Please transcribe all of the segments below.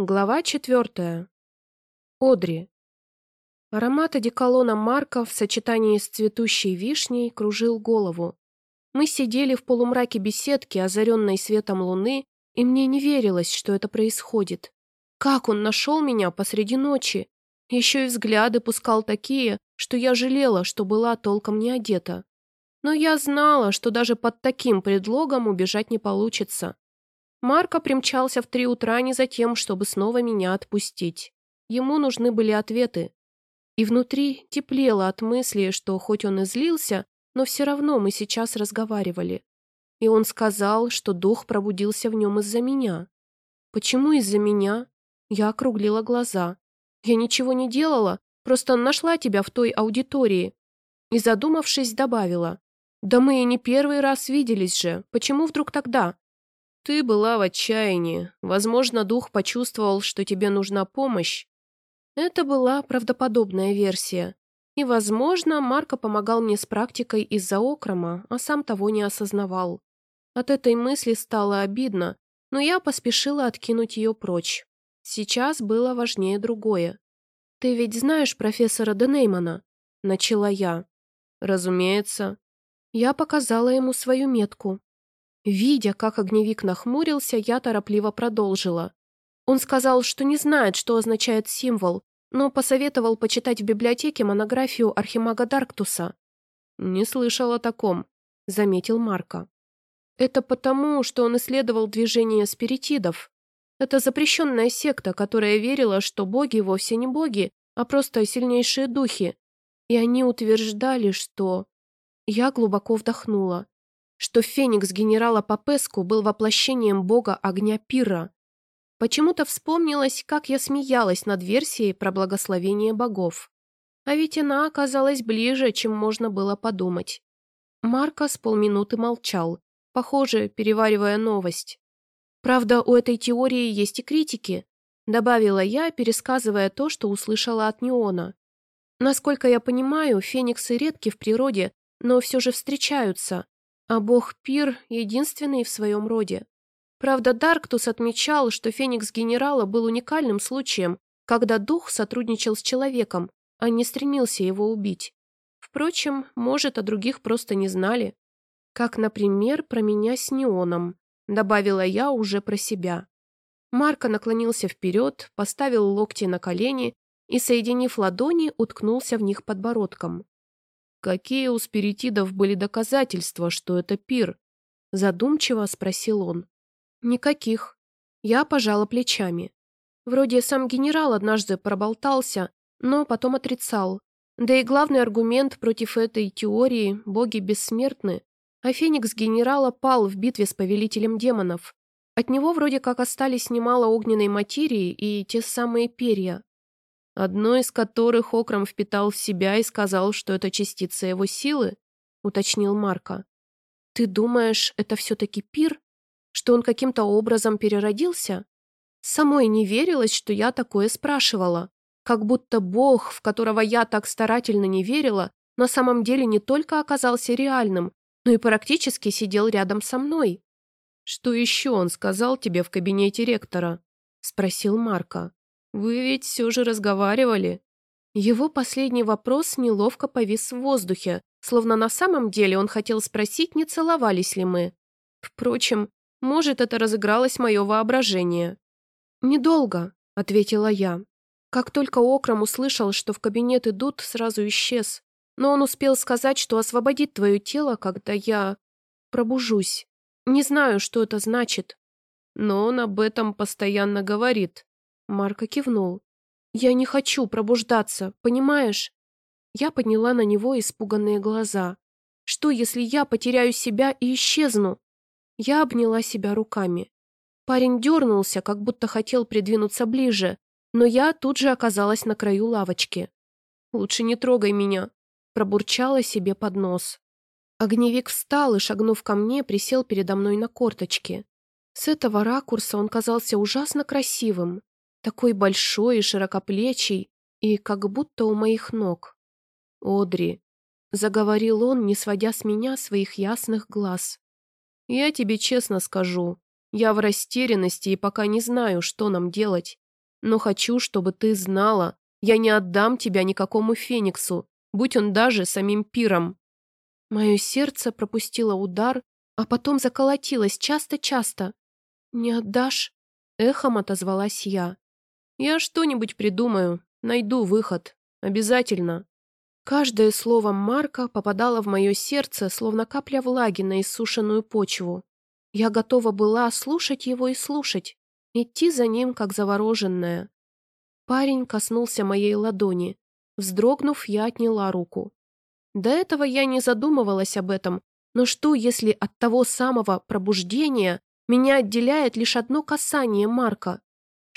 Глава четвертая. Одри. Аромат одеколона Марка в сочетании с цветущей вишней кружил голову. Мы сидели в полумраке беседки, озаренной светом луны, и мне не верилось, что это происходит. Как он нашел меня посреди ночи? Еще и взгляды пускал такие, что я жалела, что была толком не одета. Но я знала, что даже под таким предлогом убежать не получится. Марко примчался в три утра не за тем, чтобы снова меня отпустить. Ему нужны были ответы. И внутри теплело от мысли, что хоть он и злился, но все равно мы сейчас разговаривали. И он сказал, что дух пробудился в нем из-за меня. Почему из-за меня? Я округлила глаза. Я ничего не делала, просто нашла тебя в той аудитории. И задумавшись, добавила. Да мы и не первый раз виделись же, почему вдруг тогда? Ты была в отчаянии. Возможно, дух почувствовал, что тебе нужна помощь. Это была правдоподобная версия. И, возможно, Марко помогал мне с практикой из-за окрома, а сам того не осознавал. От этой мысли стало обидно, но я поспешила откинуть ее прочь. Сейчас было важнее другое. «Ты ведь знаешь профессора Денеймана?» – начала я. «Разумеется». Я показала ему свою метку. Видя, как огневик нахмурился, я торопливо продолжила. Он сказал, что не знает, что означает символ, но посоветовал почитать в библиотеке монографию Архимага Дарктуса. «Не слышал о таком», — заметил Марко. «Это потому, что он исследовал движение спиритидов. Это запрещенная секта, которая верила, что боги вовсе не боги, а просто сильнейшие духи. И они утверждали, что...» Я глубоко вдохнула что феникс генерала Папеску был воплощением бога огня Пира. Почему-то вспомнилось, как я смеялась над версией про благословение богов. А ведь она оказалась ближе, чем можно было подумать. Марко с полминуты молчал, похоже, переваривая новость. «Правда, у этой теории есть и критики», добавила я, пересказывая то, что услышала от Неона. Насколько я понимаю, фениксы редки в природе, но все же встречаются, а бог Пир единственный в своем роде. Правда, Дарктус отмечал, что феникс генерала был уникальным случаем, когда дух сотрудничал с человеком, а не стремился его убить. Впрочем, может, о других просто не знали. Как, например, про меня с неоном, добавила я уже про себя. Марко наклонился вперед, поставил локти на колени и, соединив ладони, уткнулся в них подбородком. «Какие у спиритидов были доказательства, что это пир?» Задумчиво спросил он. «Никаких». Я пожала плечами. Вроде сам генерал однажды проболтался, но потом отрицал. Да и главный аргумент против этой теории – боги бессмертны, а феникс генерала пал в битве с повелителем демонов. От него вроде как остались немало огненной материи и те самые перья одно из которых Окром впитал в себя и сказал, что это частица его силы, уточнил Марко. Ты думаешь, это все-таки пир? Что он каким-то образом переродился? Самой не верилось, что я такое спрашивала. Как будто Бог, в которого я так старательно не верила, на самом деле не только оказался реальным, но и практически сидел рядом со мной. «Что еще он сказал тебе в кабинете ректора?» – спросил Марко. Вы ведь все же разговаривали?» Его последний вопрос неловко повис в воздухе, словно на самом деле он хотел спросить, не целовались ли мы. Впрочем, может, это разыгралось мое воображение. «Недолго», — ответила я. Как только Окрам услышал, что в кабинет идут, сразу исчез. Но он успел сказать, что освободит твое тело, когда я... пробужусь. Не знаю, что это значит. Но он об этом постоянно говорит. Марко кивнул. «Я не хочу пробуждаться, понимаешь?» Я подняла на него испуганные глаза. «Что, если я потеряю себя и исчезну?» Я обняла себя руками. Парень дернулся, как будто хотел придвинуться ближе, но я тут же оказалась на краю лавочки. «Лучше не трогай меня», – пробурчала себе под нос. Огневик встал и, шагнув ко мне, присел передо мной на корточки. С этого ракурса он казался ужасно красивым такой большой и широкоплечий, и как будто у моих ног. «Одри», — заговорил он, не сводя с меня своих ясных глаз. «Я тебе честно скажу, я в растерянности и пока не знаю, что нам делать. Но хочу, чтобы ты знала, я не отдам тебя никакому Фениксу, будь он даже самим пиром». Мое сердце пропустило удар, а потом заколотилось часто-часто. «Не отдашь?» — эхом отозвалась я. «Я что-нибудь придумаю, найду выход. Обязательно». Каждое слово Марка попадало в мое сердце, словно капля влаги на иссушенную почву. Я готова была слушать его и слушать, идти за ним, как завороженная. Парень коснулся моей ладони. Вздрогнув, я отняла руку. До этого я не задумывалась об этом, но что, если от того самого пробуждения меня отделяет лишь одно касание Марка?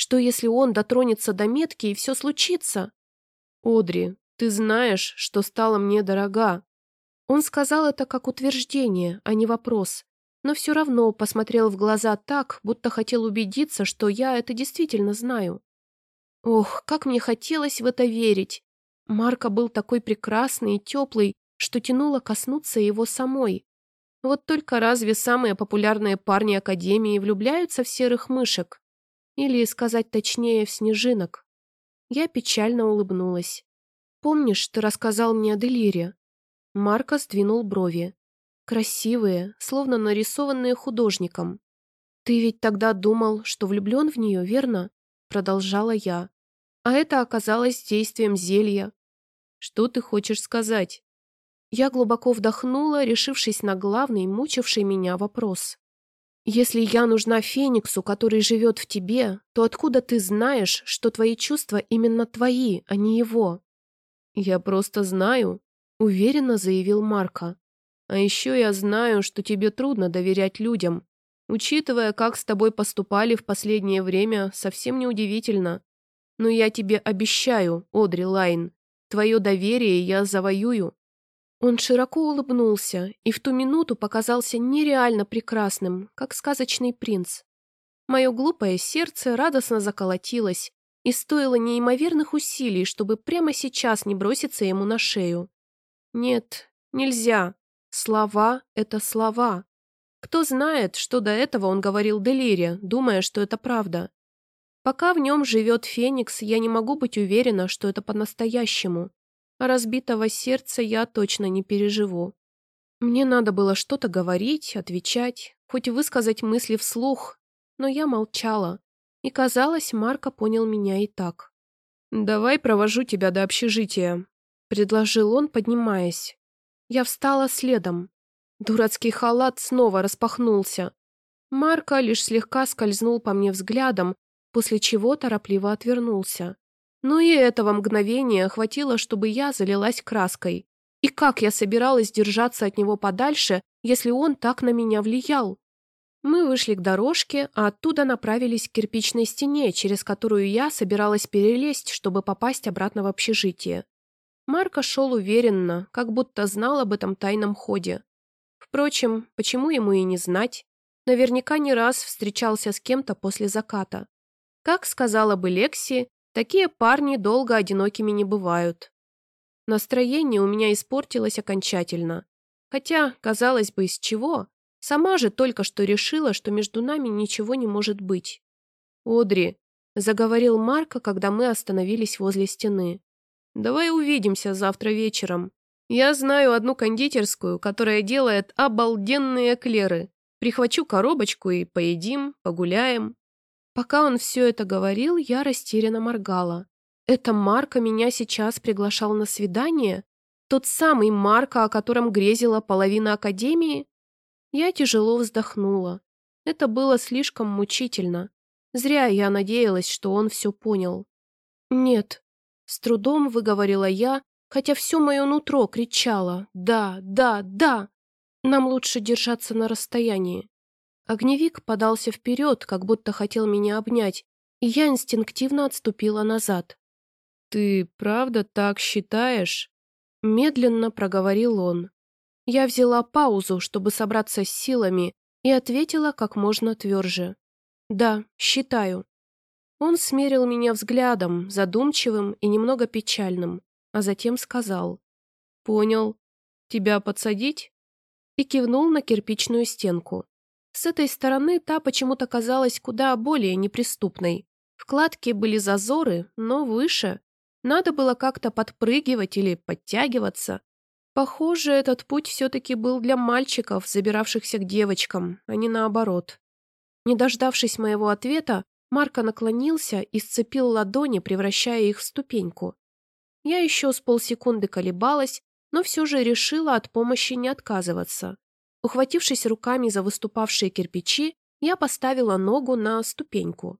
Что, если он дотронется до метки и все случится? Одри, ты знаешь, что стала мне дорога. Он сказал это как утверждение, а не вопрос, но все равно посмотрел в глаза так, будто хотел убедиться, что я это действительно знаю. Ох, как мне хотелось в это верить. Марка был такой прекрасный и теплый, что тянуло коснуться его самой. Вот только разве самые популярные парни Академии влюбляются в серых мышек? Или, сказать точнее, в снежинок? Я печально улыбнулась. «Помнишь, ты рассказал мне о Делире?» Марко сдвинул брови. «Красивые, словно нарисованные художником. Ты ведь тогда думал, что влюблен в нее, верно?» Продолжала я. А это оказалось действием зелья. «Что ты хочешь сказать?» Я глубоко вдохнула, решившись на главный, мучивший меня вопрос. «Если я нужна Фениксу, который живет в тебе, то откуда ты знаешь, что твои чувства именно твои, а не его?» «Я просто знаю», — уверенно заявил Марко. «А еще я знаю, что тебе трудно доверять людям. Учитывая, как с тобой поступали в последнее время, совсем неудивительно. Но я тебе обещаю, Одри Лайн, твое доверие я завоюю». Он широко улыбнулся и в ту минуту показался нереально прекрасным, как сказочный принц. Мое глупое сердце радостно заколотилось, и стоило неимоверных усилий, чтобы прямо сейчас не броситься ему на шею. Нет, нельзя. Слова — это слова. Кто знает, что до этого он говорил Делире, думая, что это правда. Пока в нем живет Феникс, я не могу быть уверена, что это по-настоящему. Разбитого сердца я точно не переживу. Мне надо было что-то говорить, отвечать, хоть высказать мысли вслух, но я молчала. И, казалось, Марко понял меня и так. «Давай провожу тебя до общежития», — предложил он, поднимаясь. Я встала следом. Дурацкий халат снова распахнулся. Марко лишь слегка скользнул по мне взглядом, после чего торопливо отвернулся. Но и этого мгновения хватило, чтобы я залилась краской. И как я собиралась держаться от него подальше, если он так на меня влиял? Мы вышли к дорожке, а оттуда направились к кирпичной стене, через которую я собиралась перелезть, чтобы попасть обратно в общежитие. Марко шел уверенно, как будто знал об этом тайном ходе. Впрочем, почему ему и не знать? Наверняка не раз встречался с кем-то после заката. Как сказала бы Лекси, такие парни долго одинокими не бывают. Настроение у меня испортилось окончательно. Хотя, казалось бы, из чего? Сама же только что решила, что между нами ничего не может быть. «Одри», — заговорил Марко, когда мы остановились возле стены. «Давай увидимся завтра вечером. Я знаю одну кондитерскую, которая делает обалденные эклеры. Прихвачу коробочку и поедим, погуляем». Пока он все это говорил, я растерянно моргала. «Это Марко меня сейчас приглашал на свидание? Тот самый Марко, о котором грезила половина Академии?» Я тяжело вздохнула. Это было слишком мучительно. Зря я надеялась, что он все понял. «Нет», — с трудом выговорила я, хотя все мое нутро кричало «Да, да, да!» Нам лучше держаться на расстоянии. Огневик подался вперед, как будто хотел меня обнять, и я инстинктивно отступила назад. «Ты правда так считаешь?» Медленно проговорил он. Я взяла паузу, чтобы собраться с силами, и ответила как можно тверже. «Да, считаю». Он смерил меня взглядом, задумчивым и немного печальным, а затем сказал. «Понял. Тебя подсадить?» И кивнул на кирпичную стенку. С этой стороны та почему-то казалась куда более неприступной. Вкладки были зазоры, но выше. Надо было как-то подпрыгивать или подтягиваться. Похоже, этот путь все-таки был для мальчиков, забиравшихся к девочкам, а не наоборот. Не дождавшись моего ответа, Марко наклонился и сцепил ладони, превращая их в ступеньку. Я еще с полсекунды колебалась, но все же решила от помощи не отказываться. Ухватившись руками за выступавшие кирпичи, я поставила ногу на ступеньку.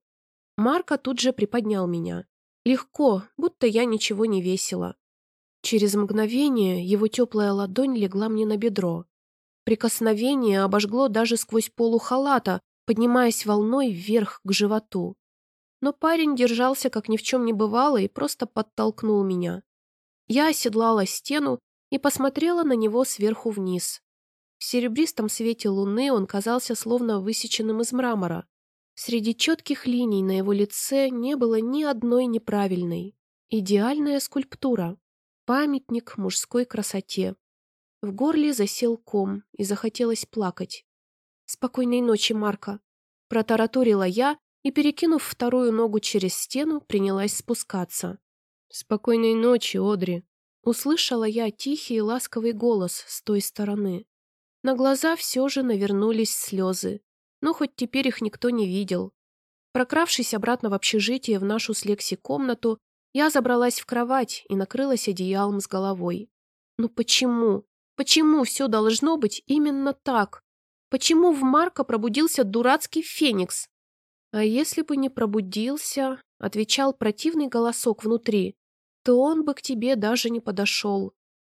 Марко тут же приподнял меня. Легко, будто я ничего не весила. Через мгновение его теплая ладонь легла мне на бедро. Прикосновение обожгло даже сквозь полу халата, поднимаясь волной вверх к животу. Но парень держался, как ни в чем не бывало, и просто подтолкнул меня. Я оседлала стену и посмотрела на него сверху вниз. В серебристом свете луны он казался словно высеченным из мрамора. Среди четких линий на его лице не было ни одной неправильной. Идеальная скульптура. Памятник мужской красоте. В горле засел ком, и захотелось плакать. «Спокойной ночи, Марка!» Протараторила я и, перекинув вторую ногу через стену, принялась спускаться. «Спокойной ночи, Одри!» Услышала я тихий и ласковый голос с той стороны. На глаза все же навернулись слезы, но хоть теперь их никто не видел. Прокравшись обратно в общежитие в нашу с Лекси комнату, я забралась в кровать и накрылась одеялом с головой. Ну почему? Почему все должно быть именно так? Почему в Марка пробудился дурацкий феникс? А если бы не пробудился, отвечал противный голосок внутри, то он бы к тебе даже не подошел.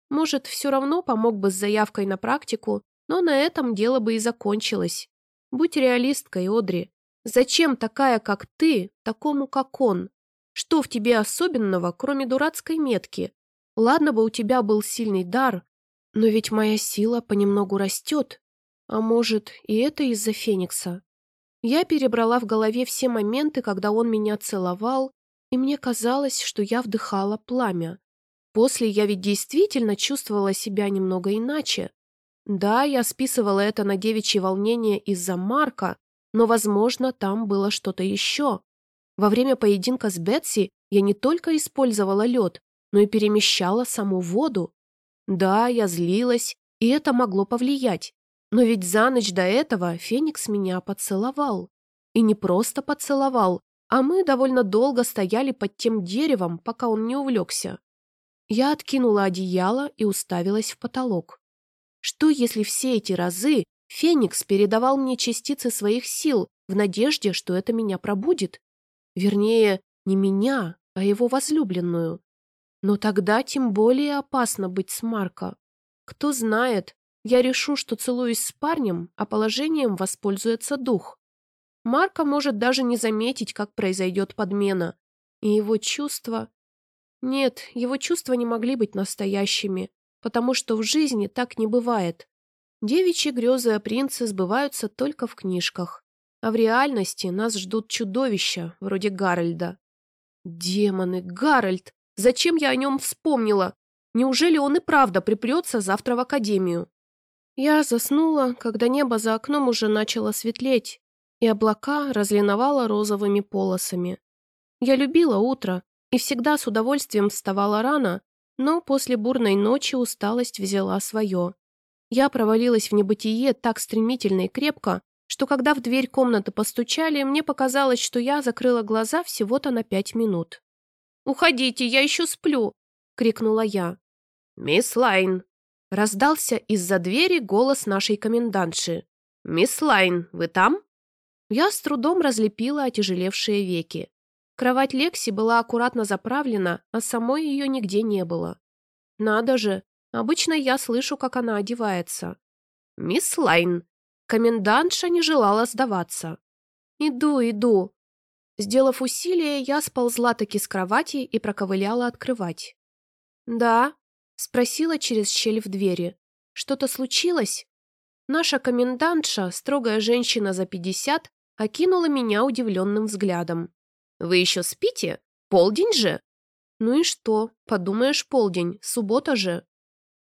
Может, все равно помог бы с заявкой на практику, но на этом дело бы и закончилось. Будь реалисткой, Одри. Зачем такая, как ты, такому, как он? Что в тебе особенного, кроме дурацкой метки? Ладно бы у тебя был сильный дар, но ведь моя сила понемногу растет, а может, и это из-за Феникса? Я перебрала в голове все моменты, когда он меня целовал, и мне казалось, что я вдыхала пламя. После я ведь действительно чувствовала себя немного иначе. Да, я списывала это на девичье волнение из-за Марка, но, возможно, там было что-то еще. Во время поединка с Бетси я не только использовала лед, но и перемещала саму воду. Да, я злилась, и это могло повлиять. Но ведь за ночь до этого Феникс меня поцеловал. И не просто поцеловал, а мы довольно долго стояли под тем деревом, пока он не увлекся. Я откинула одеяло и уставилась в потолок. Что, если все эти разы Феникс передавал мне частицы своих сил в надежде, что это меня пробудит? Вернее, не меня, а его возлюбленную. Но тогда тем более опасно быть с Марко. Кто знает, я решу, что целуюсь с парнем, а положением воспользуется дух. Марка может даже не заметить, как произойдет подмена. И его чувства... Нет, его чувства не могли быть настоящими, потому что в жизни так не бывает. Девичьи грезы о принце сбываются только в книжках. А в реальности нас ждут чудовища, вроде Гарольда. Демоны, Гарольд! Зачем я о нем вспомнила? Неужели он и правда припрется завтра в академию? Я заснула, когда небо за окном уже начало светлеть, и облака разлиновало розовыми полосами. Я любила утро и всегда с удовольствием вставала рано, но после бурной ночи усталость взяла свое. Я провалилась в небытие так стремительно и крепко, что когда в дверь комнаты постучали, мне показалось, что я закрыла глаза всего-то на пять минут. «Уходите, я еще сплю!» — крикнула я. «Мисс Лайн!» Раздался из-за двери голос нашей комендантши. «Мисс Лайн, вы там?» Я с трудом разлепила отяжелевшие веки. Кровать Лекси была аккуратно заправлена, а самой ее нигде не было. Надо же, обычно я слышу, как она одевается. «Мисс Лайн!» Комендантша не желала сдаваться. «Иду, иду!» Сделав усилие, я сползла таки с кровати и проковыляла открывать. «Да», Спросила через щель в двери. «Что-то случилось?» Наша комендантша, строгая женщина за пятьдесят, окинула меня удивленным взглядом. «Вы еще спите? Полдень же?» «Ну и что? Подумаешь, полдень, суббота же».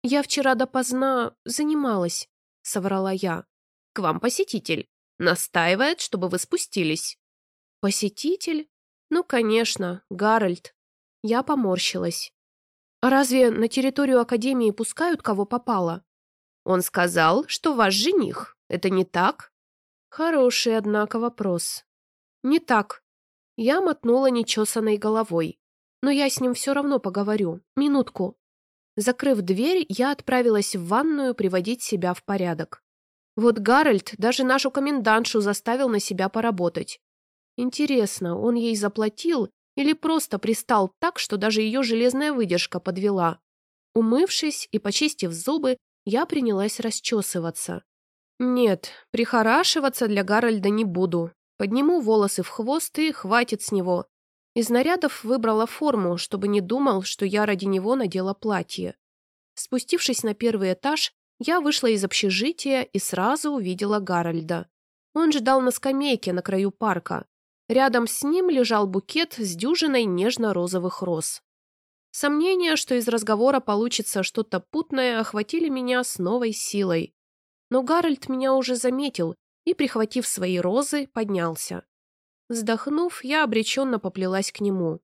«Я вчера допоздна занималась», — соврала я. «К вам посетитель. Настаивает, чтобы вы спустились». «Посетитель? Ну, конечно, Гарольд. Я поморщилась. А разве на территорию Академии пускают кого попало? Он сказал, что ваш жених. Это не так? Хороший, однако, вопрос. Не так. Я мотнула нечесанной головой. Но я с ним все равно поговорю. Минутку. Закрыв дверь, я отправилась в ванную приводить себя в порядок. Вот Гарольд даже нашу комендантшу заставил на себя поработать. Интересно, он ей заплатил или просто пристал так, что даже ее железная выдержка подвела? Умывшись и почистив зубы, я принялась расчесываться. Нет, прихорашиваться для Гарольда не буду. Подниму волосы в хвост и хватит с него. Из нарядов выбрала форму, чтобы не думал, что я ради него надела платье. Спустившись на первый этаж, я вышла из общежития и сразу увидела Гарольда. Он ждал на скамейке на краю парка. Рядом с ним лежал букет с дюжиной нежно-розовых роз. Сомнения, что из разговора получится что-то путное, охватили меня с новой силой. Но Гарольд меня уже заметил и, прихватив свои розы, поднялся. Вздохнув, я обреченно поплелась к нему.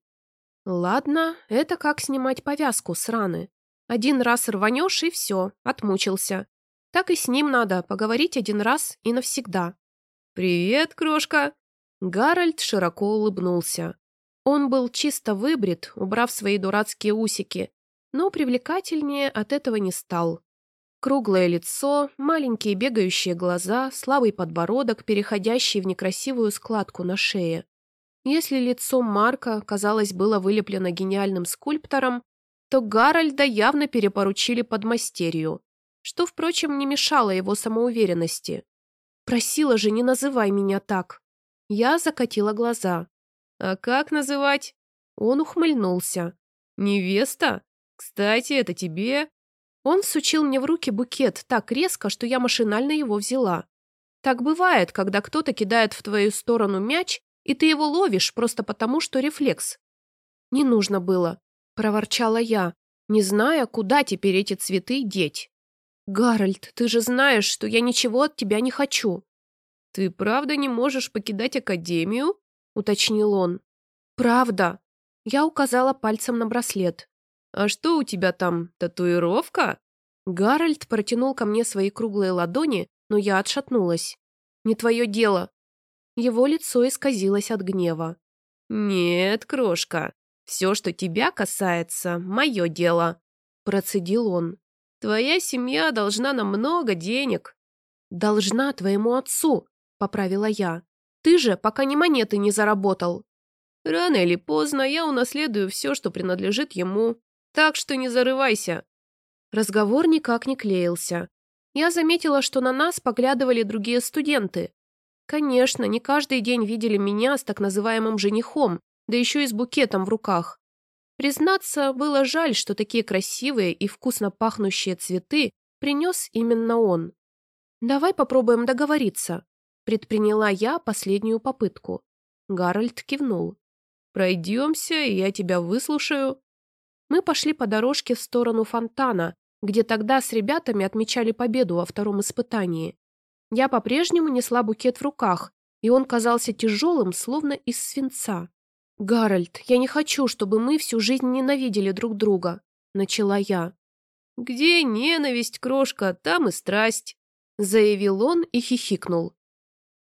Ладно, это как снимать повязку с раны. Один раз рванешь и все, отмучился. Так и с ним надо поговорить один раз и навсегда. «Привет, крошка!» Гарольд широко улыбнулся. Он был чисто выбрит, убрав свои дурацкие усики, но привлекательнее от этого не стал. Круглое лицо, маленькие бегающие глаза, слабый подбородок, переходящий в некрасивую складку на шее. Если лицо Марка, казалось, было вылеплено гениальным скульптором, то Гарольда явно перепоручили под мастерью, что, впрочем, не мешало его самоуверенности. «Просила же, не называй меня так!» Я закатила глаза. «А как называть?» Он ухмыльнулся. «Невеста? Кстати, это тебе?» Он сучил мне в руки букет так резко, что я машинально его взяла. Так бывает, когда кто-то кидает в твою сторону мяч, и ты его ловишь просто потому, что рефлекс. «Не нужно было», — проворчала я, не зная, куда теперь эти цветы деть. «Гарольд, ты же знаешь, что я ничего от тебя не хочу». «Ты правда не можешь покидать Академию?» — уточнил он. «Правда». Я указала пальцем на браслет. «А что у тебя там, татуировка?» Гарольд протянул ко мне свои круглые ладони, но я отшатнулась. «Не твое дело». Его лицо исказилось от гнева. «Нет, крошка, все, что тебя касается, мое дело», — процедил он. «Твоя семья должна нам много денег». «Должна твоему отцу», — поправила я. «Ты же пока ни монеты не заработал». «Рано или поздно я унаследую все, что принадлежит ему, так что не зарывайся». Разговор никак не клеился. Я заметила, что на нас поглядывали другие студенты. Конечно, не каждый день видели меня с так называемым женихом, да еще и с букетом в руках. Признаться, было жаль, что такие красивые и вкусно пахнущие цветы принес именно он. «Давай попробуем договориться», Предприняла я последнюю попытку. Гарольд кивнул. «Пройдемся, и я тебя выслушаю». Мы пошли по дорожке в сторону фонтана, где тогда с ребятами отмечали победу во втором испытании. Я по-прежнему несла букет в руках, и он казался тяжелым, словно из свинца. «Гарольд, я не хочу, чтобы мы всю жизнь ненавидели друг друга», — начала я. «Где ненависть, крошка, там и страсть», — заявил он и хихикнул.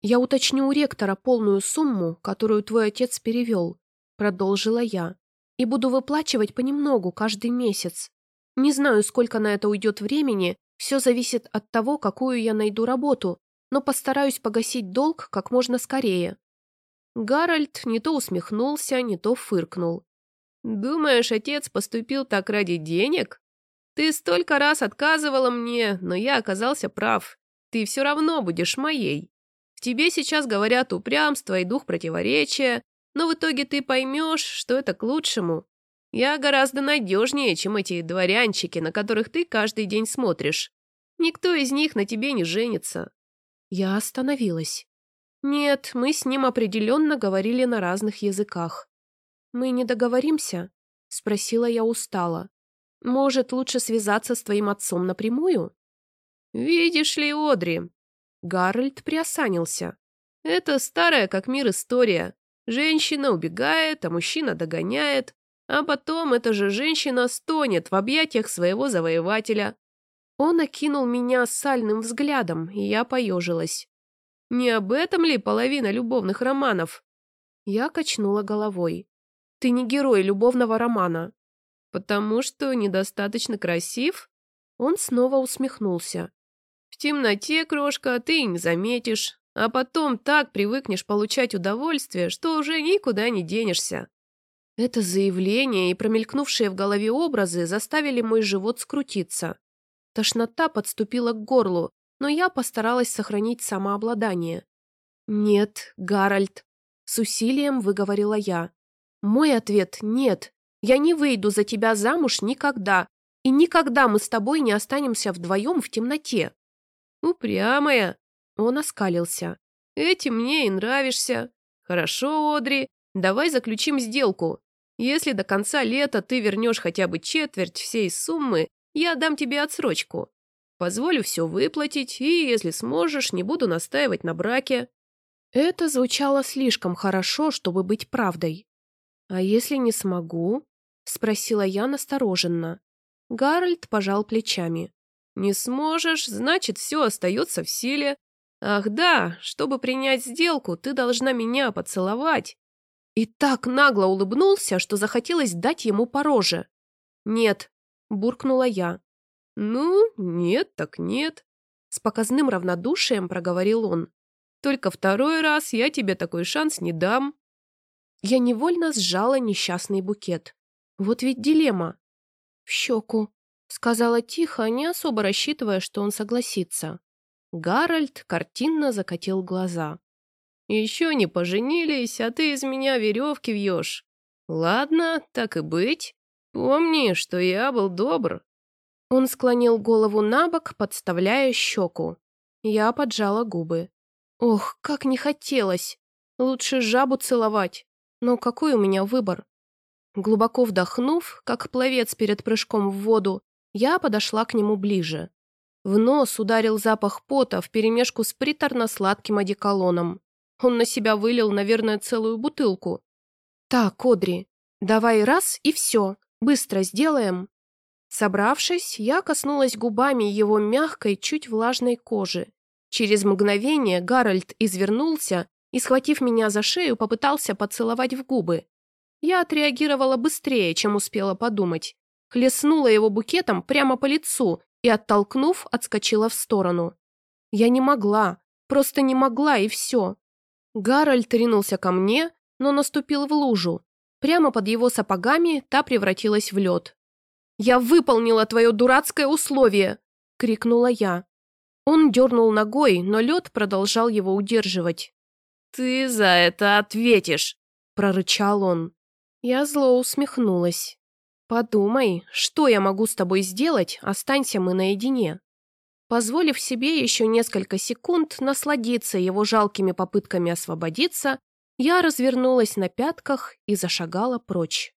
«Я уточню у ректора полную сумму, которую твой отец перевел», — продолжила я, «и буду выплачивать понемногу каждый месяц. Не знаю, сколько на это уйдет времени, все зависит от того, какую я найду работу, но постараюсь погасить долг как можно скорее». Гарольд не то усмехнулся, не то фыркнул. «Думаешь, отец поступил так ради денег? Ты столько раз отказывала мне, но я оказался прав. Ты все равно будешь моей. В тебе сейчас говорят упрямство и дух противоречия, но в итоге ты поймешь, что это к лучшему. Я гораздо надежнее, чем эти дворянчики, на которых ты каждый день смотришь. Никто из них на тебе не женится». Я остановилась. Нет, мы с ним определенно говорили на разных языках. «Мы не договоримся?» — спросила я устало. «Может, лучше связаться с твоим отцом напрямую?» «Видишь ли, Одри, Гарольд приосанился. «Это старая как мир история. Женщина убегает, а мужчина догоняет, а потом эта же женщина стонет в объятиях своего завоевателя. Он окинул меня сальным взглядом, и я поежилась. Не об этом ли половина любовных романов? Я качнула головой. Ты не герой любовного романа. Потому что недостаточно красив? Он снова усмехнулся. В темноте, крошка, ты не заметишь, а потом так привыкнешь получать удовольствие, что уже никуда не денешься. Это заявление и промелькнувшие в голове образы заставили мой живот скрутиться. Тошнота подступила к горлу, но я постаралась сохранить самообладание. «Нет, Гарольд», — с усилием выговорила я. «Мой ответ — нет. Я не выйду за тебя замуж никогда, и никогда мы с тобой не останемся вдвоем в темноте». «Упрямая», — он оскалился. «Этим мне и нравишься. Хорошо, Одри, давай заключим сделку. Если до конца лета ты вернешь хотя бы четверть всей суммы, я дам тебе отсрочку. Позволю все выплатить, и, если сможешь, не буду настаивать на браке». Это звучало слишком хорошо, чтобы быть правдой. «А если не смогу?» — спросила я настороженно. Гарольд пожал плечами. «Не сможешь, значит, все остается в силе. Ах да, чтобы принять сделку, ты должна меня поцеловать». И так нагло улыбнулся, что захотелось дать ему по роже. «Нет, — буркнула я. «Ну, нет так нет», — с показным равнодушием проговорил он. «Только второй раз я тебе такой шанс не дам». Я невольно сжала несчастный букет. Вот ведь дилемма. «В щеку», — сказала тихо, не особо рассчитывая, что он согласится. Гарольд картинно закатил глаза. «Еще не поженились, а ты из меня веревки вьешь. Ладно, так и быть. «Помни, что я был добр». Он склонил голову на бок, подставляя щеку. Я поджала губы. Ох, как не хотелось. Лучше жабу целовать. Но какой у меня выбор? Глубоко вдохнув, как пловец перед прыжком в воду, я подошла к нему ближе. В нос ударил запах пота вперемешку с приторно-сладким одеколоном. Он на себя вылил, наверное, целую бутылку. «Так, Одри, давай раз и все. Быстро сделаем». Собравшись, я коснулась губами его мягкой, чуть влажной кожи. Через мгновение Гарольд извернулся и, схватив меня за шею, попытался поцеловать в губы. Я отреагировала быстрее, чем успела подумать. Хлестнула его букетом прямо по лицу и, оттолкнув, отскочила в сторону. Я не могла, просто не могла, и все. Гарольд ринулся ко мне, но наступил в лужу, Прямо под его сапогами та превратилась в лед. «Я выполнила твое дурацкое условие!» — крикнула я. Он дернул ногой, но лед продолжал его удерживать. «Ты за это ответишь!» — прорычал он. Я зло усмехнулась. «Подумай, что я могу с тобой сделать, останься мы наедине». Позволив себе еще несколько секунд насладиться его жалкими попытками освободиться, я развернулась на пятках и зашагала прочь.